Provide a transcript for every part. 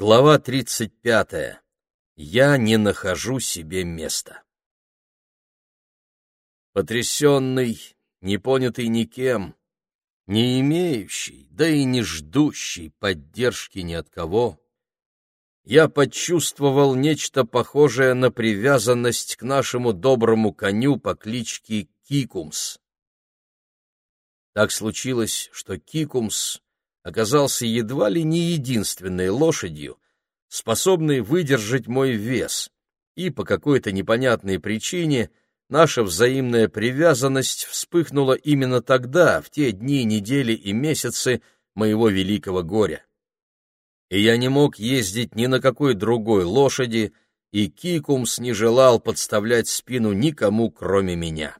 Глава 35. Я не нахожу себе места. Потрясенный, непонятый никем, не имеющий, да и не ждущий поддержки ни от кого, я почувствовал нечто похожее на привязанность к нашему доброму коню по кличке Кикумс. Так случилось, что Кикумс оказался едва ли не единственной лошадью, способной выдержать мой вес, и по какой-то непонятной причине наша взаимная привязанность вспыхнула именно тогда, в те дни, недели и месяцы моего великого горя. И я не мог ездить ни на какой другой лошади, и Кикумс не желал подставлять спину никому, кроме меня.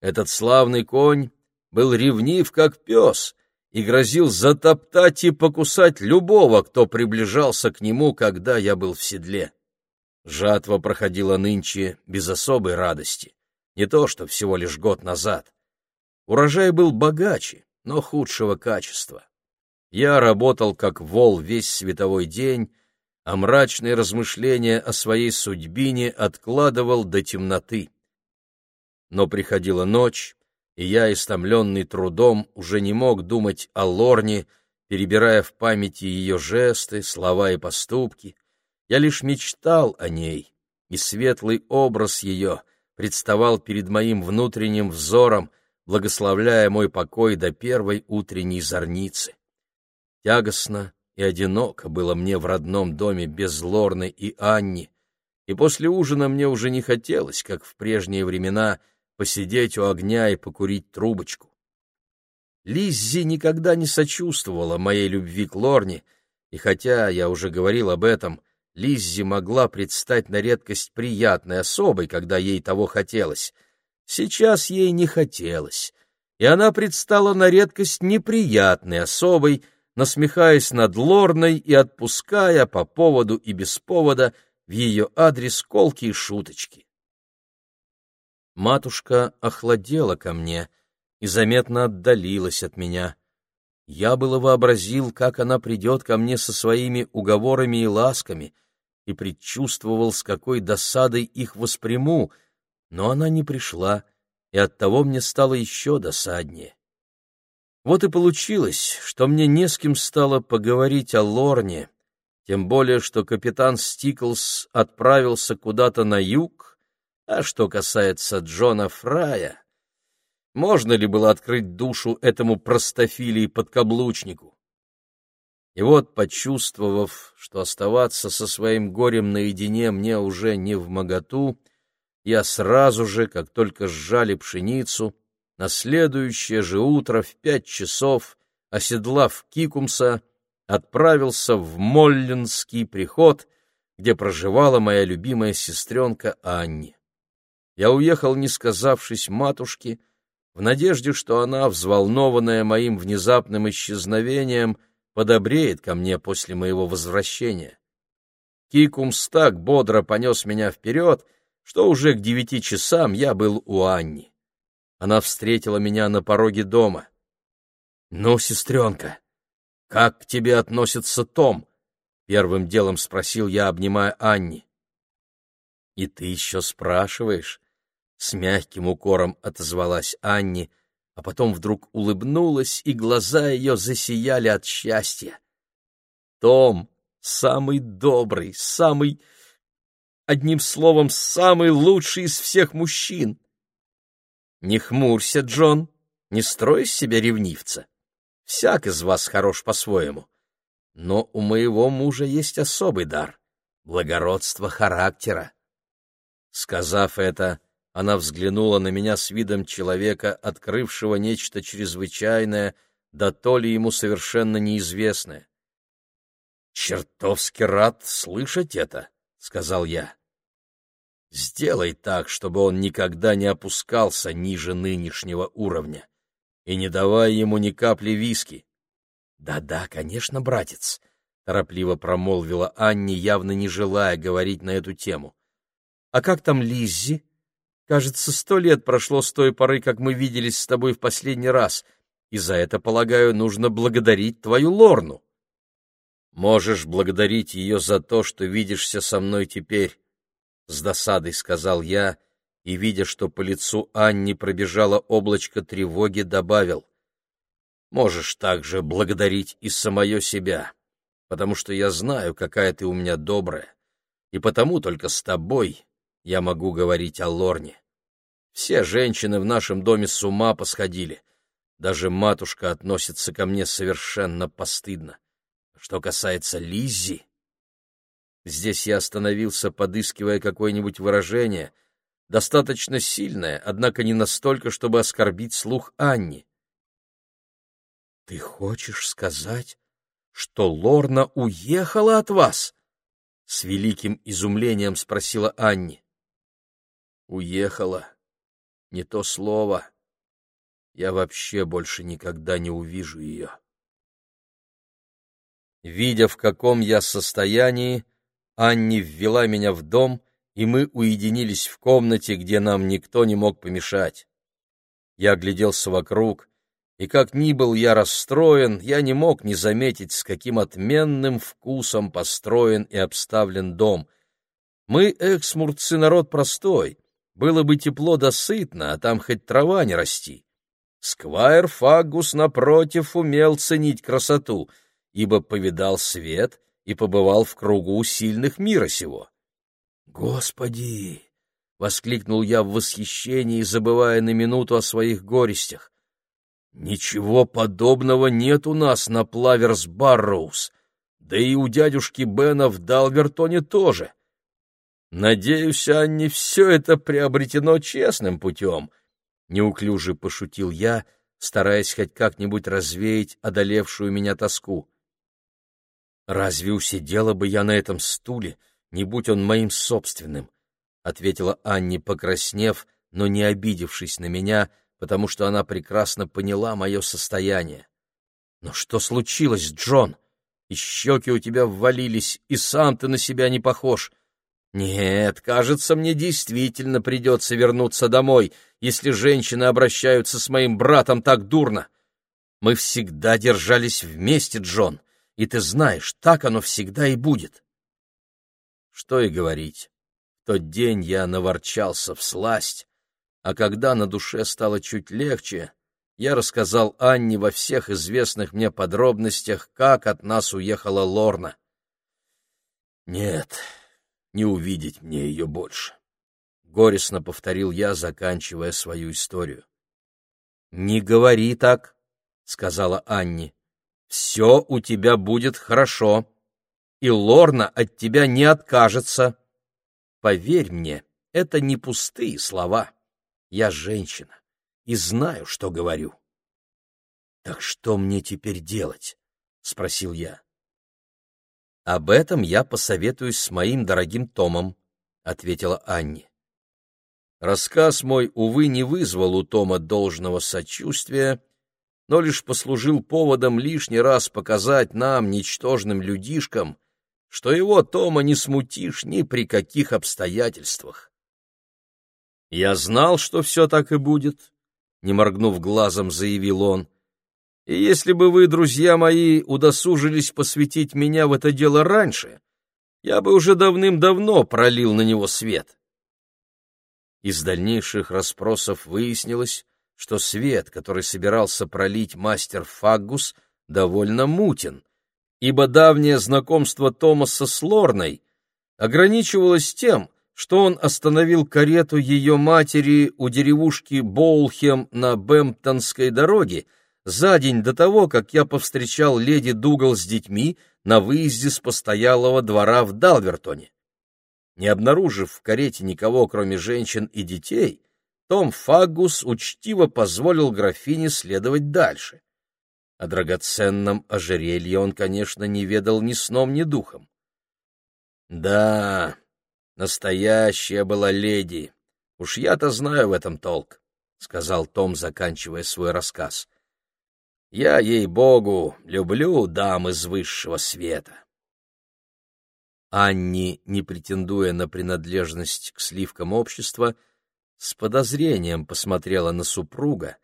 Этот славный конь был ревнив, как пес, и грозил затоптать и покусать любого, кто приближался к нему, когда я был в седле. Жатва проходила нынче без особой радости, не то что всего лишь год назад. Урожай был богаче, но худшего качества. Я работал как вол весь световой день, а мрачные размышления о своей судьбине откладывал до темноты. Но приходила ночь, и я, истомленный трудом, уже не мог думать о Лорне, перебирая в памяти ее жесты, слова и поступки. Я лишь мечтал о ней, и светлый образ ее представал перед моим внутренним взором, благословляя мой покой до первой утренней зорницы. Тягостно и одиноко было мне в родном доме без Лорны и Анни, и после ужина мне уже не хотелось, как в прежние времена — посидеть у огня и покурить трубочку. Лиззи никогда не сочувствовала моей любви к Лорне, и хотя я уже говорил об этом, Лиззи могла предстать на редкость приятной особой, когда ей того хотелось. Сейчас ей не хотелось, и она предстала на редкость неприятной особой, насмехаясь над Лорной и отпуская по поводу и без повода в ее адрес колки и шуточки. Матушка охладела ко мне и заметно отдалилась от меня. Я было вообразил, как она придет ко мне со своими уговорами и ласками, и предчувствовал, с какой досадой их восприму, но она не пришла, и оттого мне стало еще досаднее. Вот и получилось, что мне не с кем стало поговорить о Лорне, тем более что капитан Стиклс отправился куда-то на юг, а что касается Джона Фрая, можно ли было открыть душу этому простофилии подкаблучнику? И вот, почувствовав, что оставаться со своим горем наедине мне уже не в моготу, я сразу же, как только сжали пшеницу, на следующее же утро в пять часов, оседлав Кикумса, отправился в Моллинский приход, где проживала моя любимая сестренка Анни я уехал, не сказавшись матушке, в надежде, что она, взволнованная моим внезапным исчезновением, подобреет ко мне после моего возвращения. Кикумс так бодро понес меня вперед, что уже к девяти часам я был у Анни. Она встретила меня на пороге дома. — Ну, сестренка, как к тебе относится Том? — первым делом спросил я, обнимая Анни. — И ты еще спрашиваешь? С мягким укором отозвалась Анни, а потом вдруг улыбнулась, и глаза ее засияли от счастья. Том самый добрый, самый... Одним словом, самый лучший из всех мужчин. Не хмурься, Джон, не строй из себя ревнивца. Всяк из вас хорош по-своему. Но у моего мужа есть особый дар — благородство характера. Сказав это, она взглянула на меня с видом человека, открывшего нечто чрезвычайное, да то ли ему совершенно неизвестное. «Чертовски рад слышать это», — сказал я. «Сделай так, чтобы он никогда не опускался ниже нынешнего уровня, и не давай ему ни капли виски». «Да-да, конечно, братец», — торопливо промолвила Анни, явно не желая говорить на эту тему. «А как там Лиззи?» Кажется, сто лет прошло с той поры, как мы виделись с тобой в последний раз, и за это, полагаю, нужно благодарить твою Лорну. Можешь благодарить ее за то, что видишься со мной теперь, — с досадой сказал я, и, видя, что по лицу Анни пробежало облачко тревоги, добавил. Можешь также благодарить и самое себя, потому что я знаю, какая ты у меня добрая, и потому только с тобой я могу говорить о Лорне. Все женщины в нашем доме с ума посходили. Даже матушка относится ко мне совершенно постыдно. Что касается Лиззи... Здесь я остановился, подыскивая какое-нибудь выражение, достаточно сильное, однако не настолько, чтобы оскорбить слух Анни. — Ты хочешь сказать, что Лорна уехала от вас? — с великим изумлением спросила Анни. — Уехала. Не то слово. Я вообще больше никогда не увижу ее. Видя, в каком я состоянии, Анни ввела меня в дом, и мы уединились в комнате, где нам никто не мог помешать. Я огляделся вокруг, и как ни был я расстроен, я не мог не заметить, с каким отменным вкусом построен и обставлен дом. Мы, эксмуртцы, народ простой, было бы тепло да сытно, а там хоть трава не расти. Сквайр Фагус, напротив, умел ценить красоту, ибо повидал свет и побывал в кругу сильных мира сего. «Господи!» — воскликнул я в восхищении, забывая на минуту о своих горестях. «Ничего подобного нет у нас на Плаверс Барроуз, да и у дядюшки Бена в Далвертоне тоже. Надеюсь, Анне, все это приобретено честным путем», — неуклюже пошутил я, стараясь хоть как-нибудь развеять одолевшую меня тоску. «Разве усидела бы я на этом стуле, не будь он моим собственным?» — ответила Анни, покраснев, но не обидевшись на меня, — потому что она прекрасно поняла мое состояние. «Но что случилось, Джон? И щеки у тебя ввалились, и сам ты на себя не похож. Нет, кажется, мне действительно придется вернуться домой, если женщины обращаются с моим братом так дурно. Мы всегда держались вместе, Джон, и ты знаешь, так оно всегда и будет». Что и говорить. В тот день я наворчался в сласть, а когда на душе стало чуть легче, я рассказал Анне во всех известных мне подробностях, как от нас уехала Лорна. «Нет, не увидеть мне ее больше», — горестно повторил я, заканчивая свою историю. «Не говори так», — сказала Анни. «Все у тебя будет хорошо, и Лорна от тебя не откажется. Поверь мне, это не пустые слова». Я женщина и знаю, что говорю. — Так что мне теперь делать? — спросил я. — Об этом я посоветуюсь с моим дорогим Томом, — ответила Анни. Рассказ мой, увы, не вызвал у Тома должного сочувствия, но лишь послужил поводом лишний раз показать нам, ничтожным людишкам, что его Тома не смутишь ни при каких обстоятельствах. «Я знал, что все так и будет», — не моргнув глазом, заявил он. «И если бы вы, друзья мои, удосужились посвятить меня в это дело раньше, я бы уже давным-давно пролил на него свет». Из дальнейших расспросов выяснилось, что свет, который собирался пролить мастер Фаггус, довольно мутен, ибо давнее знакомство Томаса с Лорной ограничивалось тем, что он остановил карету ее матери у деревушки Боулхем на Бэмптонской дороге за день до того, как я повстречал леди Дугал с детьми на выезде с постоялого двора в Далвертоне. Не обнаружив в карете никого, кроме женщин и детей, том Фагус учтиво позволил графине следовать дальше. О драгоценном ожерелье он, конечно, не ведал ни сном, ни духом. Да, Настоящая была леди. Уж я-то знаю в этом толк, — сказал Том, заканчивая свой рассказ. Я, ей-богу, люблю дам из высшего света. Анни, не претендуя на принадлежность к сливкам общества, с подозрением посмотрела на супруга,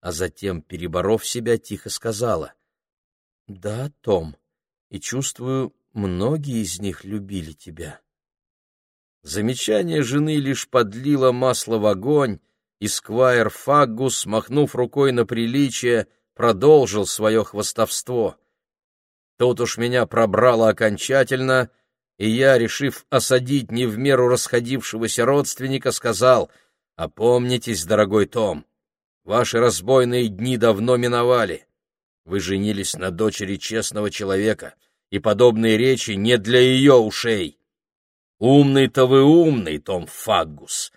а затем, переборов себя, тихо сказала. — Да, Том, и чувствую, многие из них любили тебя. Замечание жены лишь подлило масло в огонь, и сквайр Фаггус, махнув рукой на приличие, продолжил свое хвостовство. Тут уж меня пробрало окончательно, и я, решив осадить не в меру расходившегося родственника, сказал, «Опомнитесь, дорогой Том, ваши разбойные дни давно миновали. Вы женились на дочери честного человека, и подобные речи не для ее ушей. Умный-то вы умный, Том Фаггус,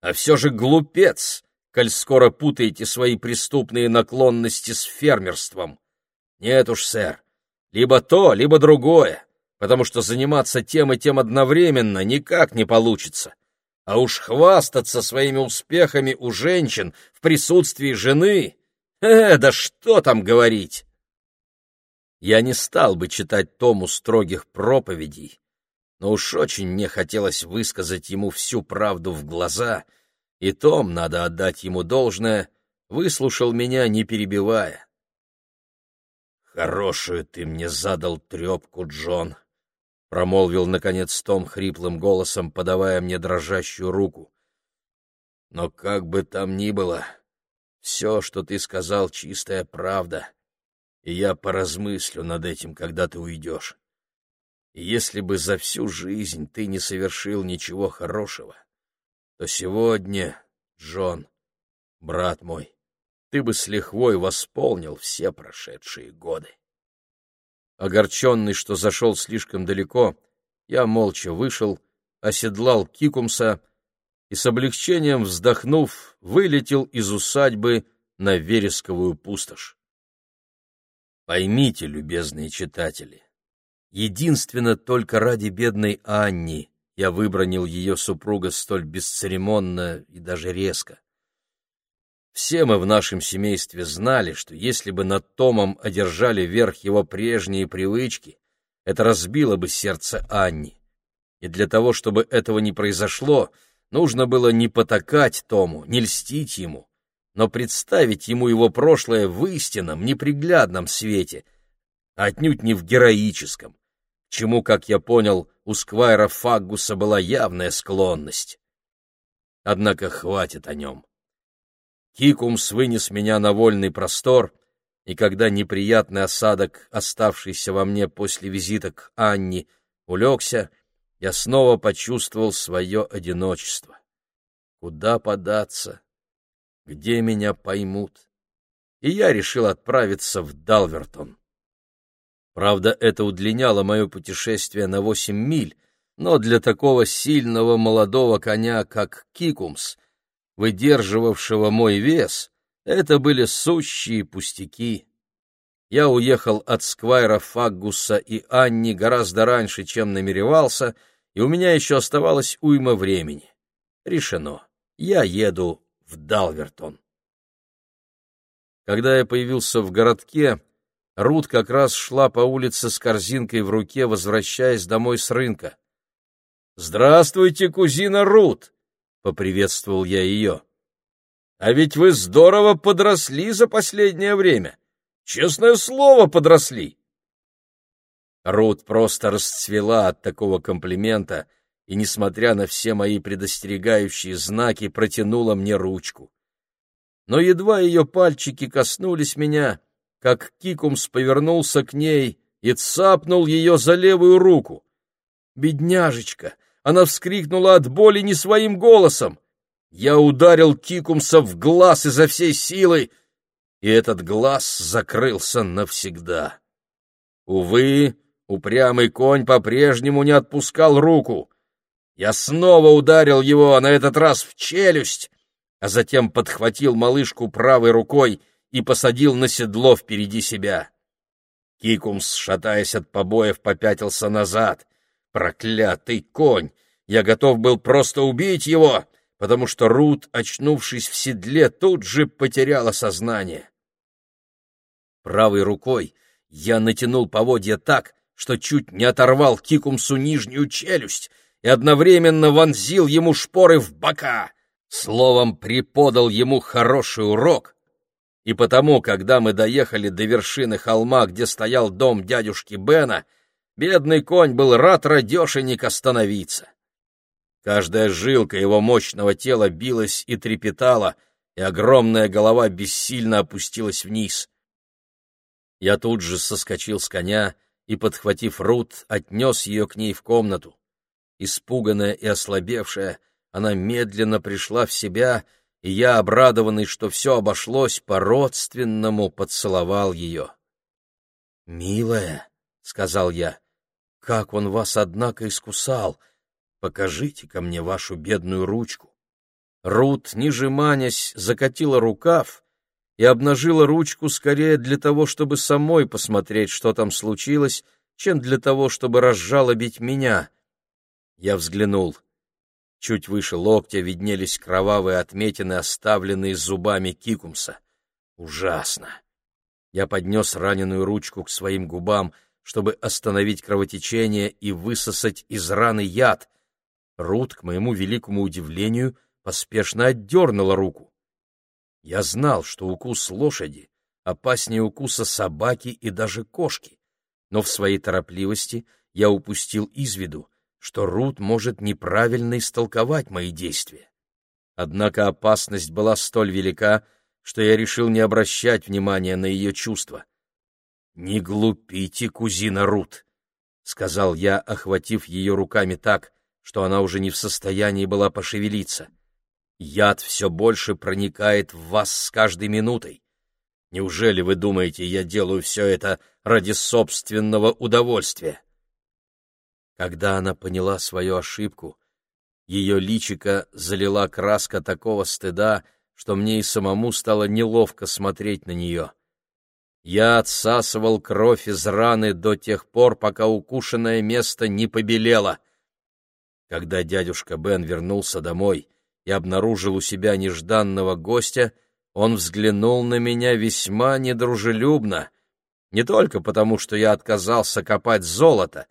а все же глупец, коль скоро путаете свои преступные наклонности с фермерством. Нет уж, сэр, либо то, либо другое, потому что заниматься тем и тем одновременно никак не получится. А уж хвастаться своими успехами у женщин в присутствии жены... Э, да что там говорить! Я не стал бы читать тому строгих проповедей, но уж очень мне хотелось высказать ему всю правду в глаза, и Том, надо отдать ему должное, выслушал меня, не перебивая. «Хорошую ты мне задал трепку, Джон», — промолвил, наконец, Том хриплым голосом, подавая мне дрожащую руку. «Но как бы там ни было, все, что ты сказал, чистая правда, и я поразмыслю над этим, когда ты уйдешь. И если бы за всю жизнь ты не совершил ничего хорошего, то сегодня, Джон, брат мой, ты бы с лихвой восполнил все прошедшие годы. Огорченный, что зашел слишком далеко, я молча вышел, оседлал Кикумса и с облегчением вздохнув, вылетел из усадьбы на вересковую пустошь. Поймите, любезные читатели, Единственно только ради бедной Анни я выбронил ее супруга столь бесцеремонно и даже резко. Все мы в нашем семействе знали, что если бы над Томом одержали верх его прежние привычки, это разбило бы сердце Анни. И для того, чтобы этого не произошло, нужно было не потакать Тому, не льстить ему, но представить ему его прошлое в истинном, неприглядном свете, а отнюдь не в героическом чему, как я понял, у Сквайра Фаггуса была явная склонность. Однако хватит о нем. Кикумс вынес меня на вольный простор, и когда неприятный осадок, оставшийся во мне после визита к Анне, улегся, я снова почувствовал свое одиночество. Куда податься? Где меня поймут? И я решил отправиться в Далвертон. Правда, это удлиняло мое путешествие на восемь миль, но для такого сильного молодого коня, как Кикумс, выдерживавшего мой вес, это были сущие пустяки. Я уехал от Сквайра Фаггуса и Анни гораздо раньше, чем намеревался, и у меня еще оставалось уйма времени. Решено. Я еду в Далвертон. Когда я появился в городке, Рут как раз шла по улице с корзинкой в руке, возвращаясь домой с рынка. «Здравствуйте, кузина Рут!» — поприветствовал я ее. «А ведь вы здорово подросли за последнее время. Честное слово, подросли!» Рут просто расцвела от такого комплимента и, несмотря на все мои предостерегающие знаки, протянула мне ручку. Но едва ее пальчики коснулись меня, как Кикумс повернулся к ней и цапнул ее за левую руку. «Бедняжечка!» Она вскрикнула от боли не своим голосом. Я ударил Кикумса в глаз изо всей силы, и этот глаз закрылся навсегда. Увы, упрямый конь по-прежнему не отпускал руку. Я снова ударил его, на этот раз в челюсть, а затем подхватил малышку правой рукой и посадил на седло впереди себя. Кикумс, шатаясь от побоев, попятился назад. Проклятый конь! Я готов был просто убить его, потому что Рут, очнувшись в седле, тут же потеряла сознание. Правой рукой я натянул поводья так, что чуть не оторвал Кикумсу нижнюю челюсть и одновременно вонзил ему шпоры в бока, словом, преподал ему хороший урок, и потому, когда мы доехали до вершины холма, где стоял дом дядюшки Бена, бедный конь был рад радешенек остановиться. Каждая жилка его мощного тела билась и трепетала, и огромная голова бессильно опустилась вниз. Я тут же соскочил с коня и, подхватив Рут, отнес ее к ней в комнату. Испуганная и ослабевшая, она медленно пришла в себя, и я, обрадованный, что все обошлось, по-родственному поцеловал ее. «Милая», — сказал я, — «как он вас, однако, искусал! покажите ко мне вашу бедную ручку». Рут, не жеманясь, закатила рукав и обнажила ручку скорее для того, чтобы самой посмотреть, что там случилось, чем для того, чтобы разжалобить меня. Я взглянул. Чуть выше локтя виднелись кровавые отметины, оставленные зубами Кикумса. Ужасно! Я поднес раненую ручку к своим губам, чтобы остановить кровотечение и высосать из раны яд. Рут, к моему великому удивлению, поспешно отдернула руку. Я знал, что укус лошади опаснее укуса собаки и даже кошки, но в своей торопливости я упустил из виду, что Рут может неправильно истолковать мои действия. Однако опасность была столь велика, что я решил не обращать внимания на ее чувства. «Не глупите, кузина Рут», — сказал я, охватив ее руками так, что она уже не в состоянии была пошевелиться. «Яд все больше проникает в вас с каждой минутой. Неужели вы думаете, я делаю все это ради собственного удовольствия?» Когда она поняла свою ошибку, ее личико залила краска такого стыда, что мне и самому стало неловко смотреть на нее. Я отсасывал кровь из раны до тех пор, пока укушенное место не побелело. Когда дядюшка Бен вернулся домой и обнаружил у себя нежданного гостя, он взглянул на меня весьма недружелюбно, не только потому, что я отказался копать золото,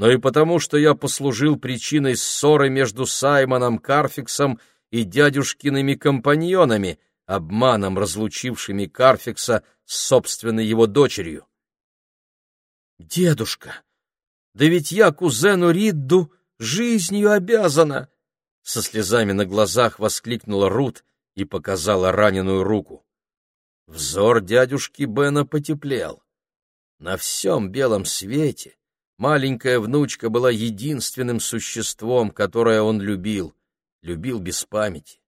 но и потому, что я послужил причиной ссоры между Саймоном Карфиксом и дядюшкиными компаньонами, обманом разлучившими Карфикса с собственной его дочерью. «Дедушка, да ведь я кузену Ридду жизнью обязана!» Со слезами на глазах воскликнула Рут и показала раненую руку. Взор дядюшки Бена потеплел. На всем белом свете Маленькая внучка была единственным существом, которое он любил, любил без памяти.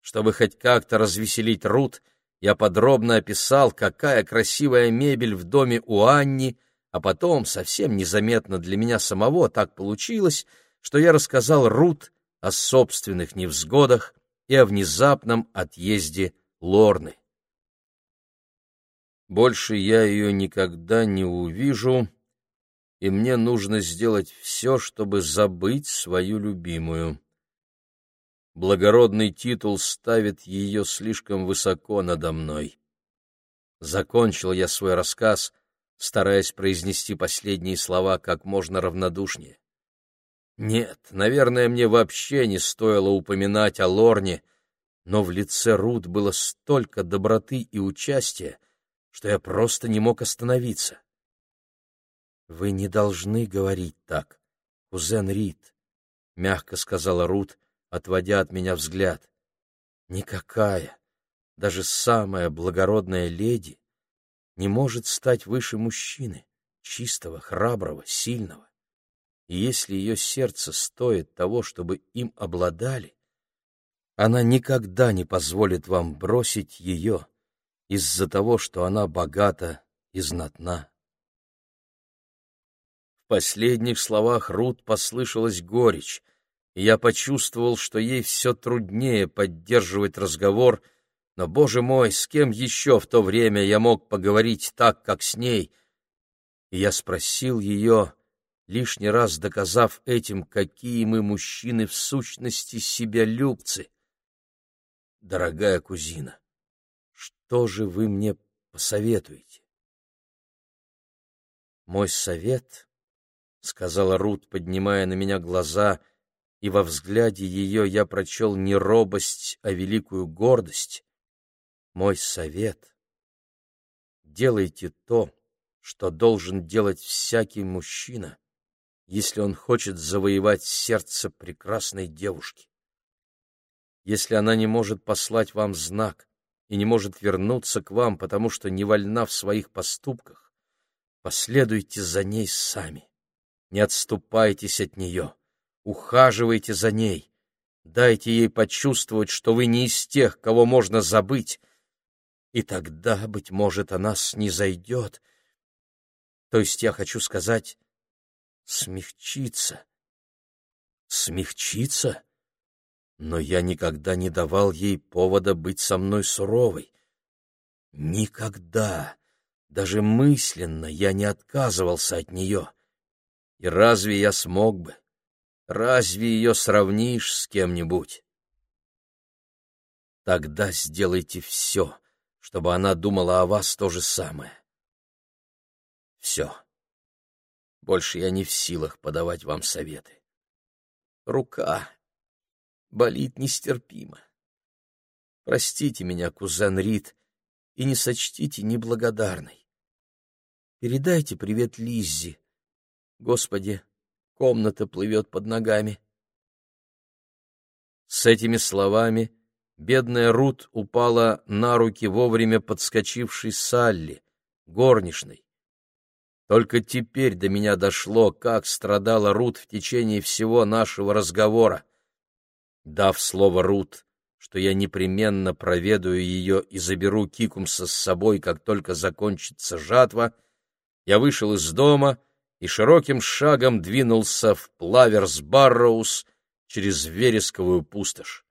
Чтобы хоть как-то развеселить Рут, я подробно описал, какая красивая мебель в доме у Анни, а потом, совсем незаметно для меня самого, так получилось, что я рассказал Рут о собственных невзгодах и о внезапном отъезде Лорны. Больше я ее никогда не увижу, и мне нужно сделать все, чтобы забыть свою любимую. Благородный титул ставит ее слишком высоко надо мной. Закончил я свой рассказ, стараясь произнести последние слова как можно равнодушнее. Нет, наверное, мне вообще не стоило упоминать о Лорне, но в лице Рут было столько доброты и участия, что я просто не мог остановиться. Вы не должны говорить так, кузен Рид, мягко сказала Рут, отводя от меня взгляд. Никакая, даже самая благородная леди не может стать выше мужчины, чистого, храброго, сильного. И если ее сердце стоит того, чтобы им обладали, она никогда не позволит вам бросить ее из-за того, что она богата и знатна. Последних словах Рут послышалась горечь, и я почувствовал, что ей все труднее поддерживать разговор, но, боже мой, с кем еще в то время я мог поговорить так, как с ней? И я спросил ее, лишний раз доказав этим, какие мы, мужчины, в сущности себя любцы. Дорогая кузина, что же вы мне посоветуете? Мой совет — сказала Рут, поднимая на меня глаза, и во взгляде ее я прочел не робость, а великую гордость. Мой совет — делайте то, что должен делать всякий мужчина, если он хочет завоевать сердце прекрасной девушки. Если она не может послать вам знак и не может вернуться к вам, потому что не вольна в своих поступках, последуйте за ней сами. Не отступайтесь от нее, ухаживайте за ней, дайте ей почувствовать, что вы не из тех, кого можно забыть, и тогда, быть может, она снизойдет. То есть я хочу сказать, смягчиться. Смягчиться? Но я никогда не давал ей повода быть со мной суровой. Никогда, даже мысленно, я не отказывался от нее. И разве я смог бы? Разве ее сравнишь с кем-нибудь? Тогда сделайте все, чтобы она думала о вас то же самое. Все. Больше я не в силах подавать вам советы. Рука болит нестерпимо. Простите меня, кузен Рид, и не сочтите неблагодарной. Передайте привет Лиззи. Господи, комната плывет под ногами. С этими словами бедная Рут упала на руки вовремя подскочившей Салли, горничной. Только теперь до меня дошло, как страдала Рут в течение всего нашего разговора. Дав слово Рут, что я непременно проведаю ее и заберу Кикумса с собой, как только закончится жатва, я вышел из дома и широким шагом двинулся в Плаверс-Барроуз через вересковую пустошь.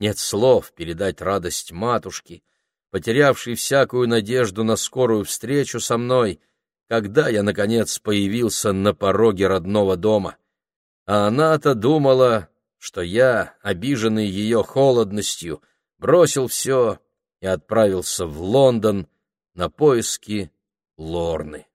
Нет слов передать радость матушки, потерявшей всякую надежду на скорую встречу со мной, когда я, наконец, появился на пороге родного дома. А она-то думала, что я, обиженный ее холодностью, бросил все и отправился в Лондон на поиски Лорны.